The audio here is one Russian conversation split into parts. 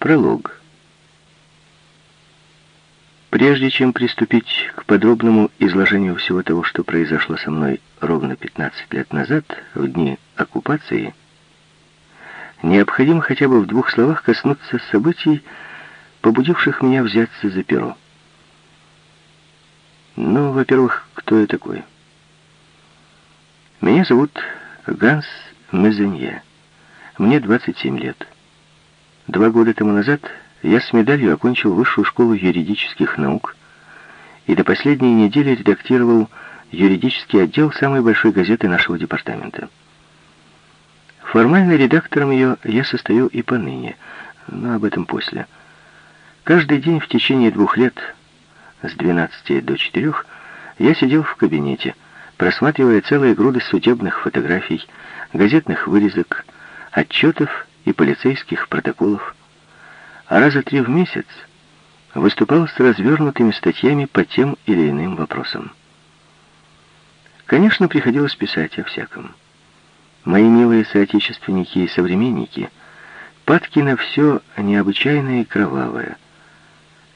Пролог. Прежде чем приступить к подробному изложению всего того, что произошло со мной ровно 15 лет назад, в дни оккупации, необходимо хотя бы в двух словах коснуться событий, побудивших меня взяться за перо. Ну, во-первых, кто я такой? Меня зовут Ганс Мезенье. Мне 27 лет. Два года тому назад я с медалью окончил высшую школу юридических наук и до последней недели редактировал юридический отдел самой большой газеты нашего департамента. Формально редактором ее я состою и поныне, но об этом после. Каждый день в течение двух лет, с 12 до 4, я сидел в кабинете, просматривая целые груды судебных фотографий, газетных вырезок, отчетов и полицейских протоколов, а раза три в месяц выступал с развернутыми статьями по тем или иным вопросам. Конечно, приходилось писать о всяком. Мои милые соотечественники и современники падки на все необычайное и кровавое.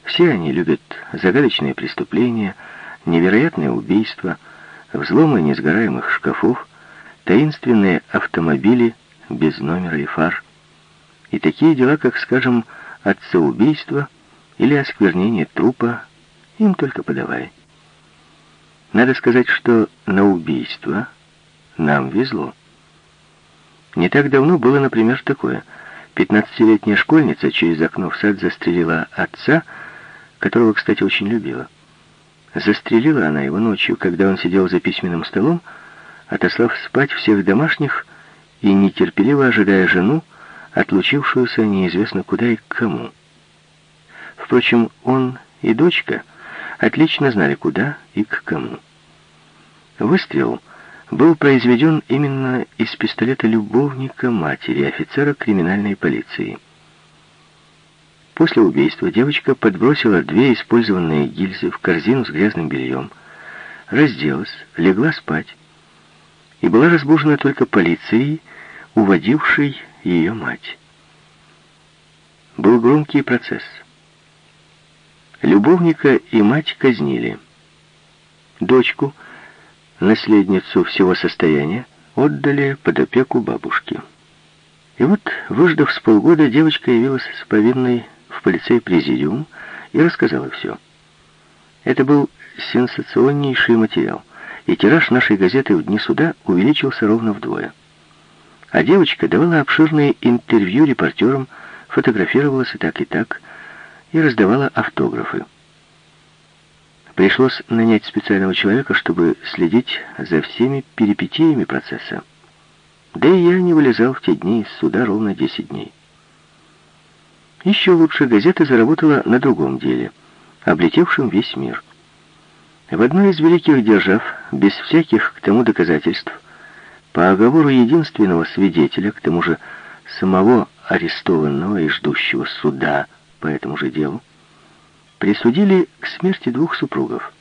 Все они любят загадочные преступления, невероятные убийства, взломы несгораемых шкафов, таинственные автомобили без номера и фар, и такие дела, как, скажем, отцеубийство или осквернение трупа, им только подавай. Надо сказать, что на убийство нам везло. Не так давно было, например, такое. Пятнадцатилетняя школьница через окно в сад застрелила отца, которого, кстати, очень любила. Застрелила она его ночью, когда он сидел за письменным столом, отослав спать всех домашних и нетерпеливо ожидая жену, отлучившуюся неизвестно куда и к кому. Впрочем, он и дочка отлично знали, куда и к кому. Выстрел был произведен именно из пистолета любовника матери, офицера криминальной полиции. После убийства девочка подбросила две использованные гильзы в корзину с грязным бельем, разделась, легла спать и была разбужена только полицией, уводившей ее мать. Был громкий процесс. Любовника и мать казнили. Дочку, наследницу всего состояния, отдали под опеку бабушки. И вот, выждав с полгода, девочка явилась с повинной в полицей-президиум и рассказала все. Это был сенсационнейший материал, и тираж нашей газеты в дни суда увеличился ровно вдвое. А девочка давала обширные интервью репортерам, фотографировалась и так, и так, и раздавала автографы. Пришлось нанять специального человека, чтобы следить за всеми перипетиями процесса. Да и я не вылезал в те дни из суда ровно 10 дней. Еще лучше газета заработала на другом деле, облетевшем весь мир. В одной из великих держав, без всяких к тому доказательств, по оговору единственного свидетеля, к тому же самого арестованного и ждущего суда по этому же делу, присудили к смерти двух супругов.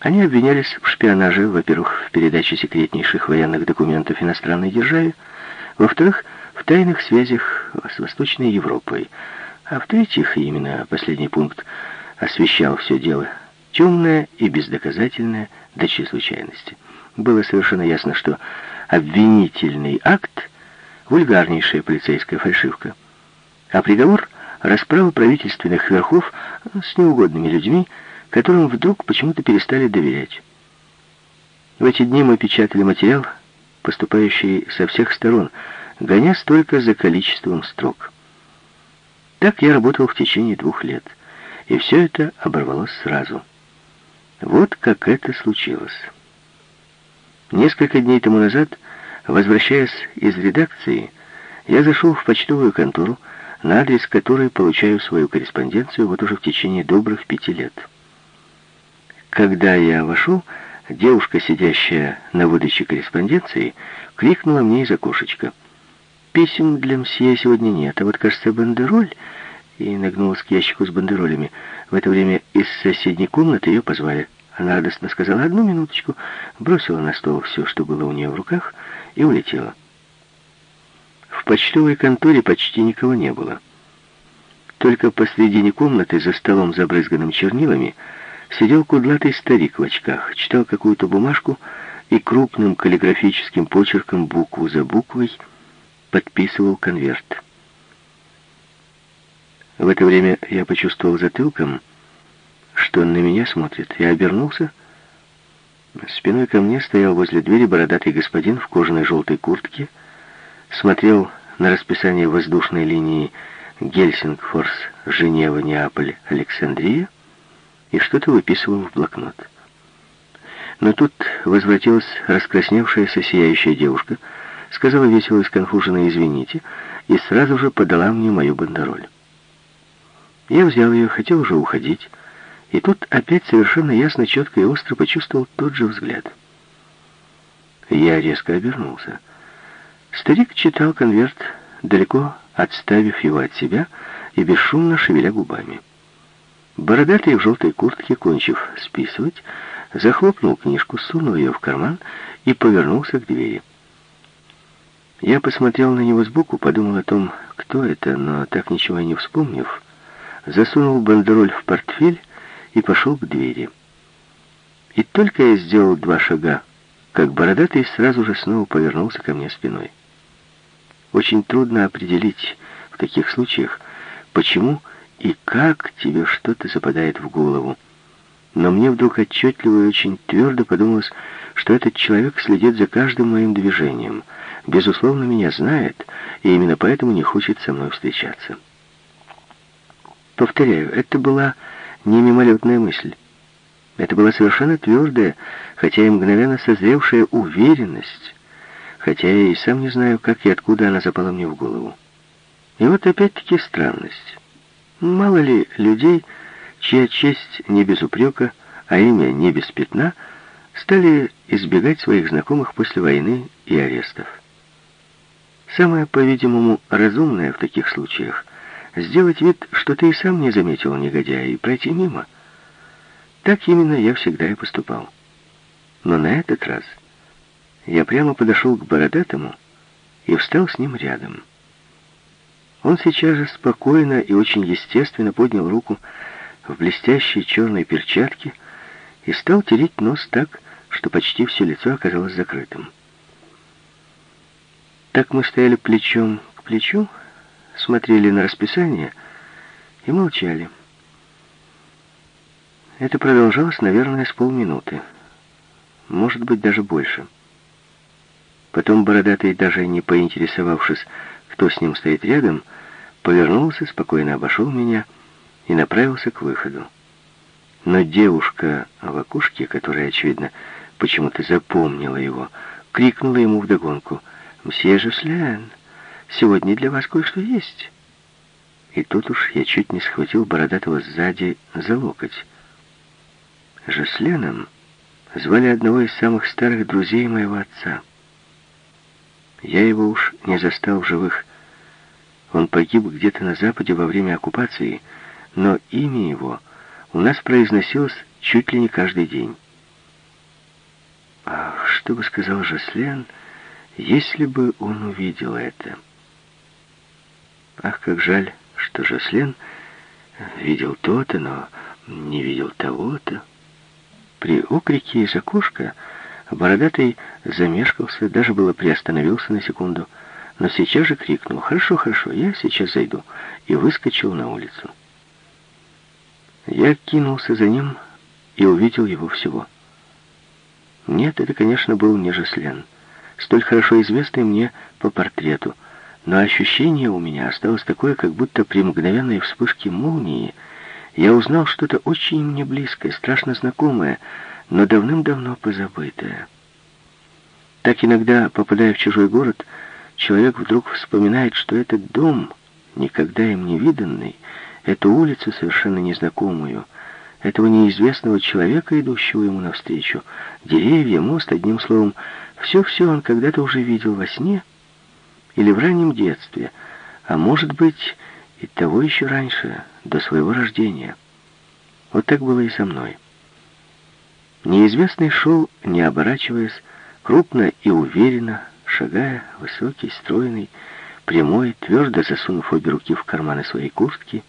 Они обвинялись в шпионаже, во-первых, в передаче секретнейших военных документов иностранной державе, во-вторых, в тайных связях с Восточной Европой, а в-третьих, именно последний пункт освещал все дело, темное и бездоказательное до чрезвычайности. Было совершенно ясно, что обвинительный акт — вульгарнейшая полицейская фальшивка, а приговор — расправа правительственных верхов с неугодными людьми, которым вдруг почему-то перестали доверять. В эти дни мы печатали материал, поступающий со всех сторон, гонясь только за количеством строк. Так я работал в течение двух лет, и все это оборвалось сразу. Вот как это случилось. Несколько дней тому назад, возвращаясь из редакции, я зашел в почтовую контору, на адрес которой получаю свою корреспонденцию вот уже в течение добрых пяти лет. Когда я вошел, девушка, сидящая на выдаче корреспонденции, крикнула мне из окошечка. «Писем для мсье сегодня нет, а вот, кажется, бандероль...» И нагнулась к ящику с бандеролями. В это время из соседней комнаты ее позвали. Она радостно сказала «одну минуточку», бросила на стол все, что было у нее в руках, и улетела. В почтовой конторе почти никого не было. Только посредине комнаты, за столом, забрызганным чернилами, сидел кудлатый старик в очках, читал какую-то бумажку и крупным каллиграфическим почерком букву за буквой подписывал конверт. В это время я почувствовал затылком, что он на меня смотрит. Я обернулся. Спиной ко мне стоял возле двери бородатый господин в кожаной желтой куртке, смотрел на расписание воздушной линии Гельсингфорс, Женева, Неаполь, Александрия и что-то выписывал в блокнот. Но тут возвратилась раскрасневшаяся сияющая девушка, сказала весело и сконфуженно «извините» и сразу же подала мне мою бандероль. Я взял ее, хотел уже уходить, и тут опять совершенно ясно, четко и остро почувствовал тот же взгляд. Я резко обернулся. Старик читал конверт, далеко отставив его от себя и бесшумно шевеля губами. Бородатый в желтой куртке, кончив списывать, захлопнул книжку, сунул ее в карман и повернулся к двери. Я посмотрел на него сбоку, подумал о том, кто это, но так ничего и не вспомнив, засунул бандероль в портфель и пошел к двери. И только я сделал два шага, как бородатый сразу же снова повернулся ко мне спиной. Очень трудно определить в таких случаях, почему и как тебе что-то западает в голову. Но мне вдруг отчетливо и очень твердо подумалось, что этот человек следит за каждым моим движением, безусловно, меня знает, и именно поэтому не хочет со мной встречаться. Повторяю, это была не мимолетная мысль. Это была совершенно твердая, хотя и мгновенно созревшая уверенность, хотя я и сам не знаю, как и откуда она запала мне в голову. И вот опять-таки странность. Мало ли людей, чья честь не без упрека, а имя не без пятна, стали избегать своих знакомых после войны и арестов. Самое, по-видимому, разумное в таких случаях — сделать вид, что ты и сам не заметил негодяя, и пройти мимо. Так именно я всегда и поступал. Но на этот раз я прямо подошел к Бородатому и встал с ним рядом. Он сейчас же спокойно и очень естественно поднял руку в блестящей черной перчатке и стал тереть нос так, что почти все лицо оказалось закрытым. Так мы стояли плечом к плечу, смотрели на расписание и молчали. Это продолжалось, наверное, с полминуты. Может быть, даже больше. Потом Бородатый, даже не поинтересовавшись, кто с ним стоит рядом, повернулся, спокойно обошел меня и направился к выходу. Но девушка в окушке, которая, очевидно, почему-то запомнила его, крикнула ему вдогонку «Мсье Жюслен, сегодня для вас кое-что есть». И тут уж я чуть не схватил Бородатого сзади за локоть. Жюсленом звали одного из самых старых друзей моего отца. Я его уж не застал в живых, он погиб где-то на Западе во время оккупации, но имя его у нас произносилось чуть ли не каждый день. Ах, что бы сказал Жослен, если бы он увидел это? Ах, как жаль, что Жослен видел то-то, но не видел того-то. При окрике из окошка бородатый замешкался, даже было приостановился на секунду — но сейчас же крикнул «Хорошо, хорошо, я сейчас зайду» и выскочил на улицу. Я кинулся за ним и увидел его всего. Нет, это, конечно, был не Жеслен, столь хорошо известный мне по портрету, но ощущение у меня осталось такое, как будто при мгновенной вспышке молнии я узнал что-то очень мне близкое, страшно знакомое, но давным-давно позабытое. Так иногда, попадая в чужой город, человек вдруг вспоминает, что этот дом, никогда им не виданный, эту улицу совершенно незнакомую, этого неизвестного человека, идущего ему навстречу, деревья, мост, одним словом, все-все он когда-то уже видел во сне или в раннем детстве, а может быть и того еще раньше, до своего рождения. Вот так было и со мной. Неизвестный шел, не оборачиваясь, крупно и уверенно, шагая, высокий, стройный, прямой, твердо засунув обе руки в карманы своей куртки,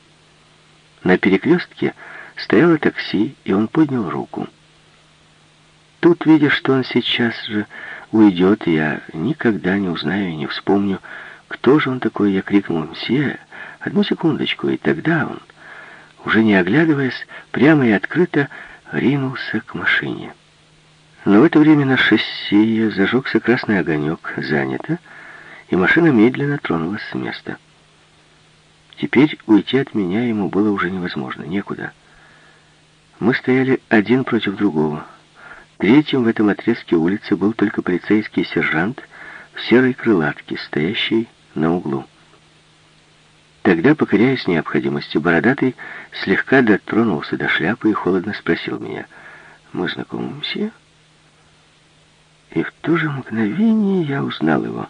На перекрестке стояло такси, и он поднял руку. Тут, видя, что он сейчас же уйдет, я никогда не узнаю и не вспомню, кто же он такой, я крикнул «Мсье, одну секундочку», и тогда он, уже не оглядываясь, прямо и открыто ринулся к машине. Но в это время на шоссе зажегся красный огонек, занято, и машина медленно тронулась с места. Теперь уйти от меня ему было уже невозможно, некуда. Мы стояли один против другого. Третьим в этом отрезке улицы был только полицейский сержант в серой крылатке, стоящий на углу. Тогда, покоряясь необходимости, бородатый слегка дотронулся до шляпы и холодно спросил меня, «Мы знакомы, все?» И в то же мгновение я узнал его.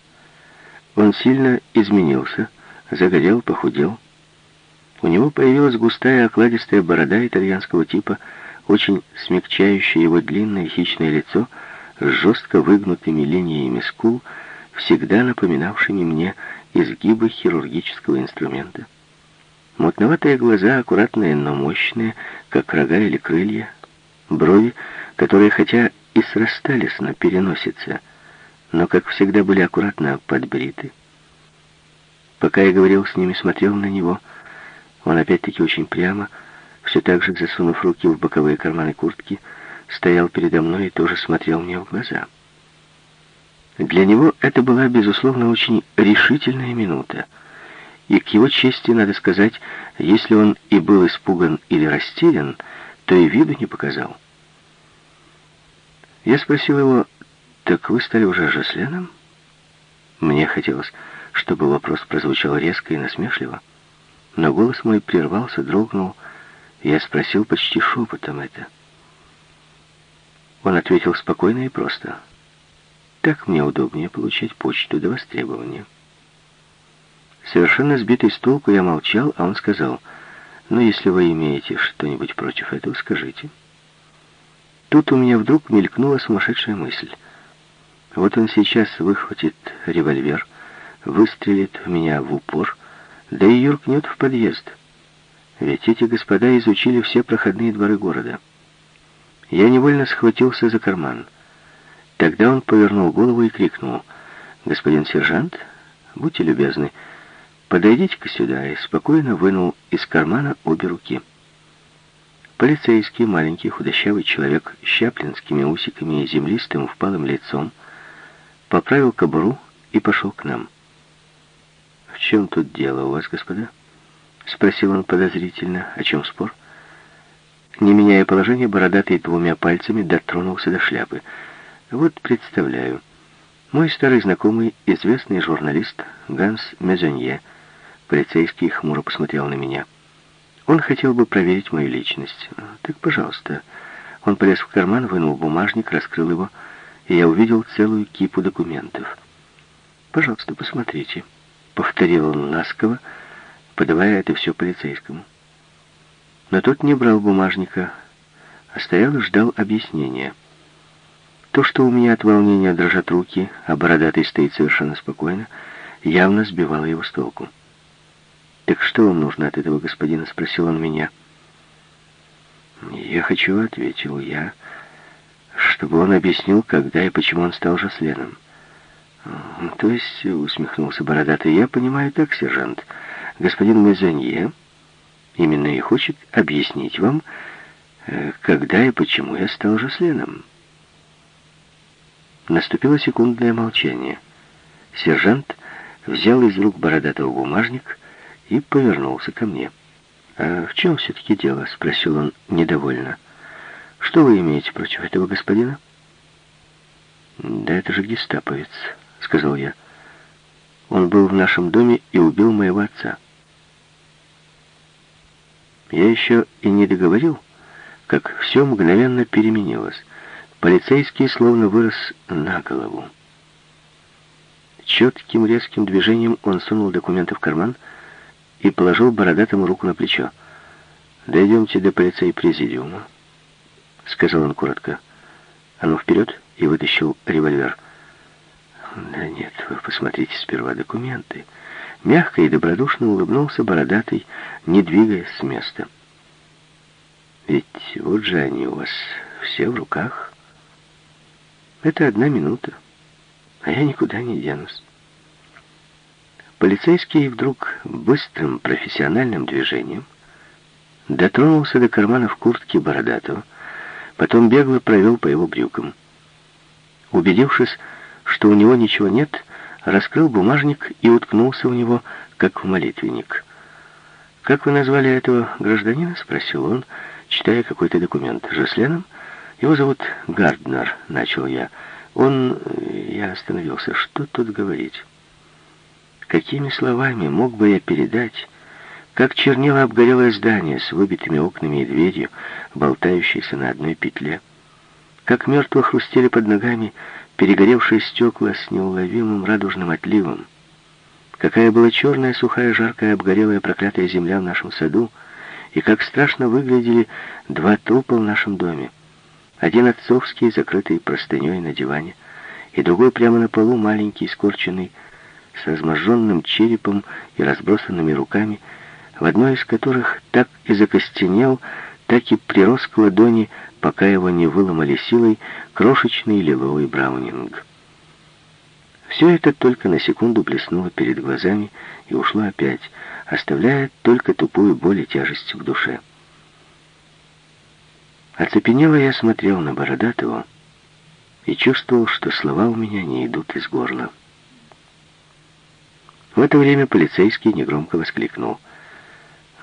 Он сильно изменился, загорел, похудел. У него появилась густая окладистая борода итальянского типа, очень смягчающая его длинное хищное лицо с жестко выгнутыми линиями скул, всегда напоминавшими мне изгибы хирургического инструмента. Мутноватые глаза, аккуратные, но мощные, как рога или крылья, брови, которые, хотя и срастались на переносице, но, как всегда, были аккуратно подбриты. Пока я говорил с ними, смотрел на него, он опять-таки очень прямо, все так же засунув руки в боковые карманы куртки, стоял передо мной и тоже смотрел мне в глаза. Для него это была, безусловно, очень решительная минута. И к его чести, надо сказать, если он и был испуган или растерян, то и виду не показал. Я спросил его, «Так вы стали уже Жосленом?» Мне хотелось, чтобы вопрос прозвучал резко и насмешливо, но голос мой прервался, дрогнул, я спросил почти шепотом это. Он ответил спокойно и просто. «Так мне удобнее получать почту до востребования». Совершенно сбитый с толку я молчал, а он сказал, «Ну, если вы имеете что-нибудь против этого, скажите». Тут у меня вдруг мелькнула сумасшедшая мысль. Вот он сейчас выхватит револьвер, выстрелит в меня в упор, да и юркнет в подъезд. Ведь эти господа изучили все проходные дворы города. Я невольно схватился за карман. Тогда он повернул голову и крикнул. «Господин сержант, будьте любезны, подойдите-ка сюда», и спокойно вынул из кармана обе руки. Полицейский, маленький, худощавый человек с щаплинскими усиками и землистым впалым лицом, поправил кобуру и пошел к нам. «В чем тут дело у вас, господа?» — спросил он подозрительно. «О чем спор?» Не меняя положение, бородатый двумя пальцами дотронулся до шляпы. «Вот представляю. Мой старый знакомый, известный журналист Ганс Мезонье, полицейский хмуро посмотрел на меня — он хотел бы проверить мою личность. Так, пожалуйста. Он полез в карман, вынул бумажник, раскрыл его, и я увидел целую кипу документов. «Пожалуйста, посмотрите», — повторил он ласково, подавая это все полицейскому. Но тот не брал бумажника, а стоял и ждал объяснения. То, что у меня от волнения дрожат руки, а бородатый стоит совершенно спокойно, явно сбивало его с толку. «Так что вам нужно от этого господина?» — спросил он меня. «Я хочу», — ответил я, — «чтобы он объяснил, когда и почему он стал Жосленом». «То есть», — усмехнулся бородатый, — «я понимаю так, сержант, господин Мезонье именно и хочет объяснить вам, э, когда и почему я стал Жосленом». Наступило секундное молчание. Сержант взял из рук бородатого бумажник и повернулся ко мне. «А в чем все-таки дело?» — спросил он недовольно. «Что вы имеете против этого господина?» «Да это же гестаповец», — сказал я. «Он был в нашем доме и убил моего отца». Я еще и не договорил, как все мгновенно переменилось. Полицейский словно вырос на голову. Четким резким движением он сунул документы в карман — и положил бородатому руку на плечо. «Дойдемте до полицей президиума», — сказал он коротко. «А ну, вперед!» — и вытащил револьвер. «Да нет, вы посмотрите сперва документы». Мягко и добродушно улыбнулся бородатый, не двигаясь с места. Ведь вот же они у вас все в руках. Это одна минута, а я никуда не денусь. Полицейский вдруг быстрым профессиональным движением дотронулся до кармана в куртке Бородатого, потом бегло провел по его брюкам. Убедившись, что у него ничего нет, раскрыл бумажник и уткнулся в него, как в молитвенник. «Как вы назвали этого гражданина?» — спросил он, читая какой-то документ. «Жесленом? Его зовут Гарднер», — начал я. Он... Я остановился. Что тут говорить? Какими словами мог бы я передать, как чернело обгорелое здание с выбитыми окнами и дверью, болтающейся на одной петле? Как мертво хрустели под ногами перегоревшие стекла с неуловимым радужным отливом? Какая была черная, сухая, жаркая, обгорелая, проклятая земля в нашем саду, и как страшно выглядели два трупа в нашем доме. Один отцовский, закрытый простыней на диване, и другой прямо на полу, маленький, скорченный, с разможженным черепом и разбросанными руками, в одной из которых так и закостенел, так и прирос к ладони, пока его не выломали силой крошечный лиловый браунинг. Все это только на секунду блеснуло перед глазами и ушло опять, оставляя только тупую боль и тяжесть в душе. Оцепенело я смотрел на Бородатого и чувствовал, что слова у меня не идут из горла. В это время полицейский негромко воскликнул.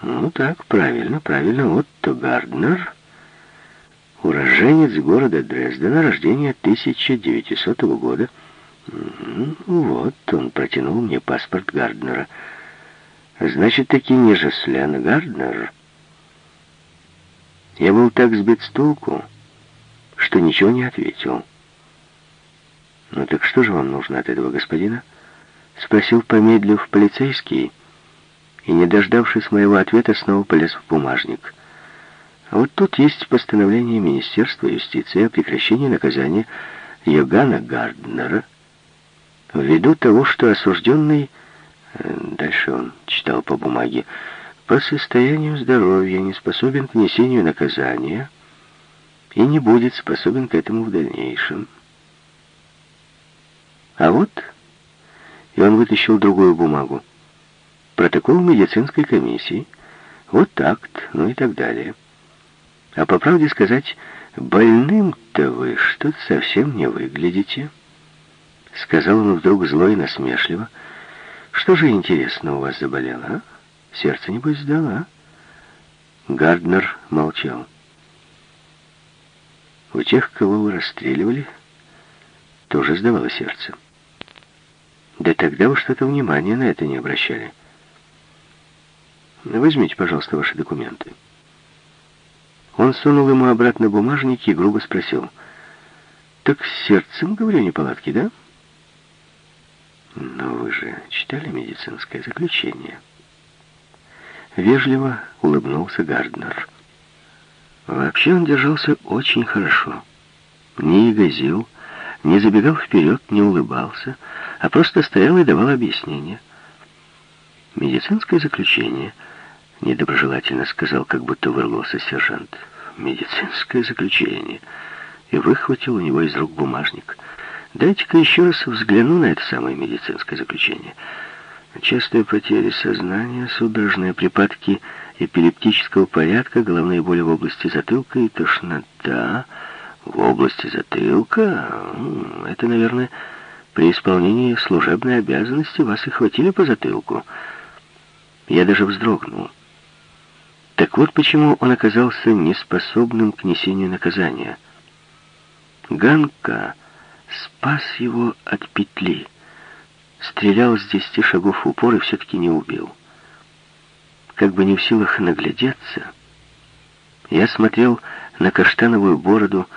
«Ну так, правильно, правильно, Отто Гарднер, уроженец города Дрездена, рождения 1900 года». «Вот, он протянул мне паспорт Гарднера. Значит, таки не Жаслен Гарднер». Я был так сбит с толку, что ничего не ответил. «Ну так что же вам нужно от этого господина?» Спросил, помедлив, полицейский, и, не дождавшись моего ответа, снова полез в бумажник. Вот тут есть постановление Министерства юстиции о прекращении наказания Йогана Гарднера ввиду того, что осужденный, э, дальше он читал по бумаге, по состоянию здоровья не способен к несению наказания и не будет способен к этому в дальнейшем. А вот, и он вытащил другую бумагу, протокол медицинской комиссии, вот акт, ну и так далее. А по правде сказать, больным-то вы что-то совсем не выглядите, сказал он вдруг зло и насмешливо. Что же интересно у вас заболело, а? Сердце, небось, сдала. Гарднер молчал. У тех, кого вы расстреливали, тоже сдавало сердце. Да тогда вы что-то внимания на это не обращали. Возьмите, пожалуйста, ваши документы. Он сунул ему обратно бумажник и грубо спросил. «Так с сердцем, говорю, неполадки, да?» «Но вы же читали медицинское заключение?» Вежливо улыбнулся Гарднер. Вообще он держался очень хорошо. Не ягозил, не забегал вперед, не улыбался, а просто стоял и давал объяснения. «Медицинское заключение», — недоброжелательно сказал, как будто вырвался сержант. «Медицинское заключение». И выхватил у него из рук бумажник. «Дайте-ка еще раз взгляну на это самое медицинское заключение». Частые потери сознания, судорожные припадки эпилептического порядка, головные боли в области затылка и тошнота в области затылка. Это, наверное, при исполнении служебной обязанности вас и хватили по затылку. Я даже вздрогнул. Так вот почему он оказался неспособным к несению наказания. Ганка спас его от петли стрелял с десяти шагов в упор и все-таки не убил. Как бы не в силах наглядеться, я смотрел на каштановую бороду,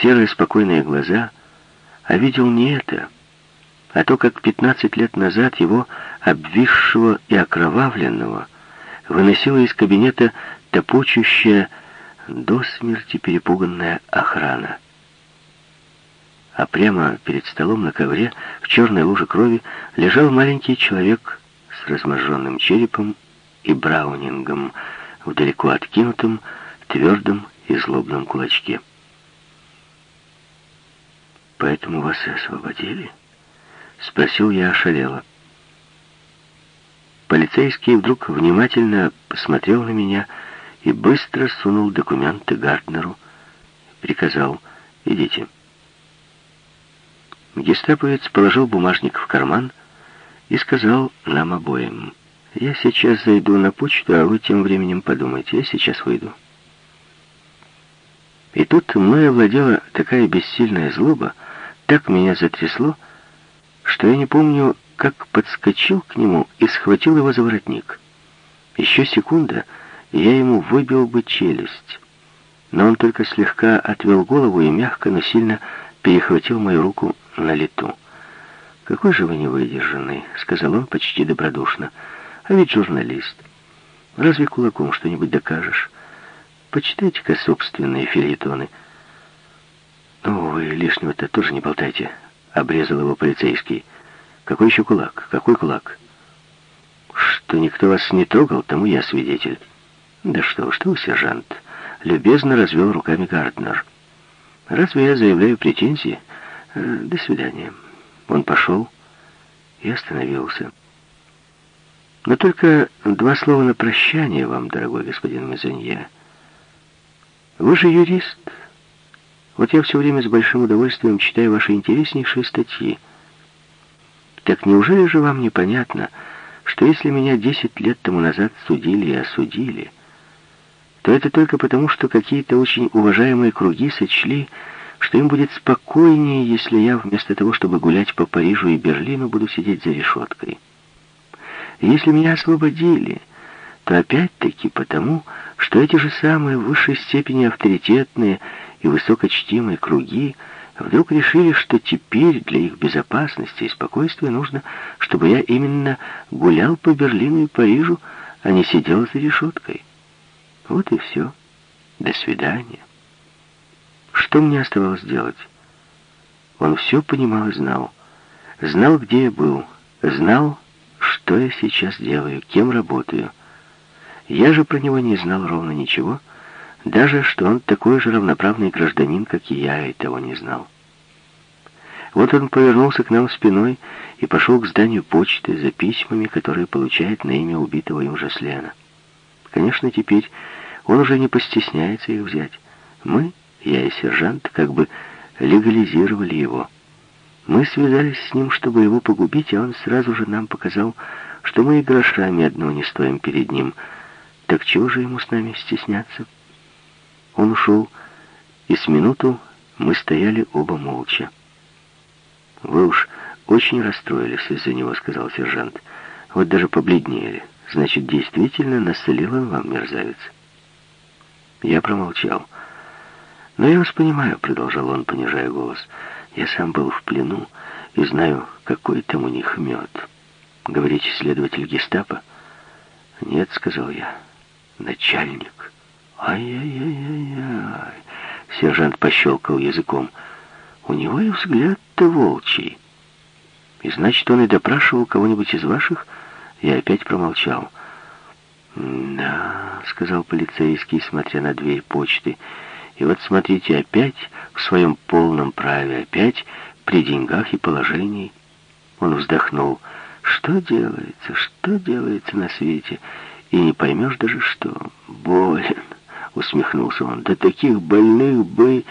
серые спокойные глаза, а видел не это, а то, как пятнадцать лет назад его, обвисшего и окровавленного, выносила из кабинета топочущая до смерти перепуганная охрана а прямо перед столом на ковре в черной луже крови лежал маленький человек с разможженным черепом и браунингом в далеко откинутом, твердом и злобном кулачке. «Поэтому вас и освободили?» — спросил я ошалело. Полицейский вдруг внимательно посмотрел на меня и быстро сунул документы Гарднеру. Приказал «Идите». Гестаповец положил бумажник в карман и сказал нам обоим «Я сейчас зайду на почту, а вы тем временем подумайте. Я сейчас выйду». И тут мной овладела такая бессильная злоба, так меня затрясло, что я не помню, как подскочил к нему и схватил его за воротник. Еще секунда, и я ему выбил бы челюсть. Но он только слегка отвел голову и мягко, но сильно перехватил мою руку на лету. «Какой же вы невыдержанный», — сказал он почти добродушно. «А ведь журналист. Разве кулаком что-нибудь докажешь? Почитайте-ка собственные фильетоны». «Ну, вы лишнего-то тоже не болтайте», — обрезал его полицейский. Какой еще кулак? Какой кулак? Что никто вас не трогал, тому я свидетель. Да что, что вы, сержант? Любезно развел руками Гарднер. Разве я заявляю претензии? Э, до свидания. Он пошел и остановился. Но только два слова на прощание вам, дорогой господин Мазанье. Вы же юрист. Вот я все время с большим удовольствием читаю ваши интереснейшие статьи. Так неужели же вам непонятно, что если меня десять лет тому назад судили и осудили, то это только потому, что какие-то очень уважаемые круги сочли, что им будет спокойнее, если я вместо того, чтобы гулять по Парижу и Берлину, буду сидеть за решеткой. Если меня освободили, то опять-таки потому, что эти же самые в высшей степени авторитетные и высокочтимые круги вдруг решили, что теперь для их безопасности и спокойствия нужно, чтобы я именно гулял по Берлину и Парижу, а не сидел за решеткой. Вот и все. До свидания. Что мне оставалось делать? Он все понимал и знал. Знал, где я был. Знал, что я сейчас делаю, кем работаю. Я же про него не знал ровно ничего, — даже что он такой же равноправный гражданин, как и я, и того не знал. Вот он повернулся к нам спиной и пошел к зданию почты за письмами, которые получает на имя убитого им Жаслена. Конечно, теперь он уже не постесняется их взять. Мы, я и сержант, как бы легализировали его. Мы связались с ним, чтобы его погубить, а он сразу же нам показал, что мы и грошами одно не стоим перед ним. Так чего же ему с нами стесняться?» Он ушел, и с минуту мы стояли оба молча. «Вы уж очень расстроились из-за него», — сказал сержант. «Вот даже побледнели. Значит, действительно насолил он вам, мерзавец». Я промолчал. «Но я вас понимаю», — продолжал он, понижая голос. «Я сам был в плену и знаю, какой там у них мед. Говорите, следователь гестапо?» «Нет», — сказал я, — «начальник». «Ай-яй-яй-яй-яй!» Сержант пощелкал языком. «У него и взгляд-то волчий. И значит, он и допрашивал кого-нибудь из ваших?» Я опять промолчал. «Да», — сказал полицейский, смотря на дверь почты. «И вот смотрите, опять в своем полном праве, опять при деньгах и положении». Он вздохнул. «Что делается, что делается на свете?» И не поймешь даже, что болен. — усмехнулся он. «Да таких больных бы...»